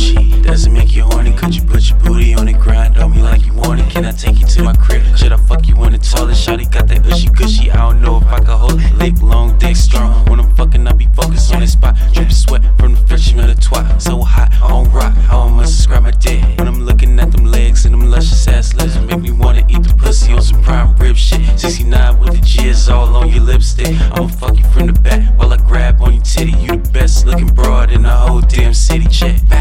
Does it make you horny? Could you put your booty on it? Grind on me like you want it. Can I take you to my crib? Should I fuck you on the toilet? Shawty got that ushy gushy. I don't know if I can hold it. Lick long, dick strong. When I'm fucking, I be focused on this spot. Dripping sweat from the friction of the twat. So hot, on rock. How am I subscribe my dick? When I'm looking at them legs and them luscious ass lips, make me wanna eat the pussy on some prime rib shit. 69 with the jizz all on your lipstick. I'ma fuck you from the back while I grab on your titty. You the best looking broad in the whole damn city. Check.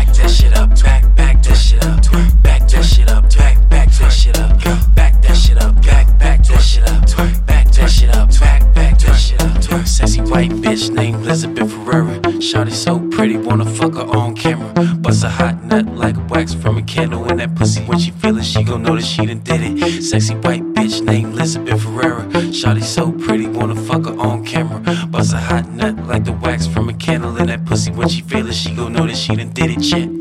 White bitch named Elizabeth Ferrera. Shawty so pretty, wanna fuck her on camera. Bust a hot nut like wax from a candle in that pussy. When she feel it, she gon' know that she done did it. Sexy white bitch named Elizabeth Ferrera. Shawty so pretty, wanna fuck her on camera. Bust a hot nut like the wax from a candle in that pussy. When she feel it, she gon' know that she done did it. Check.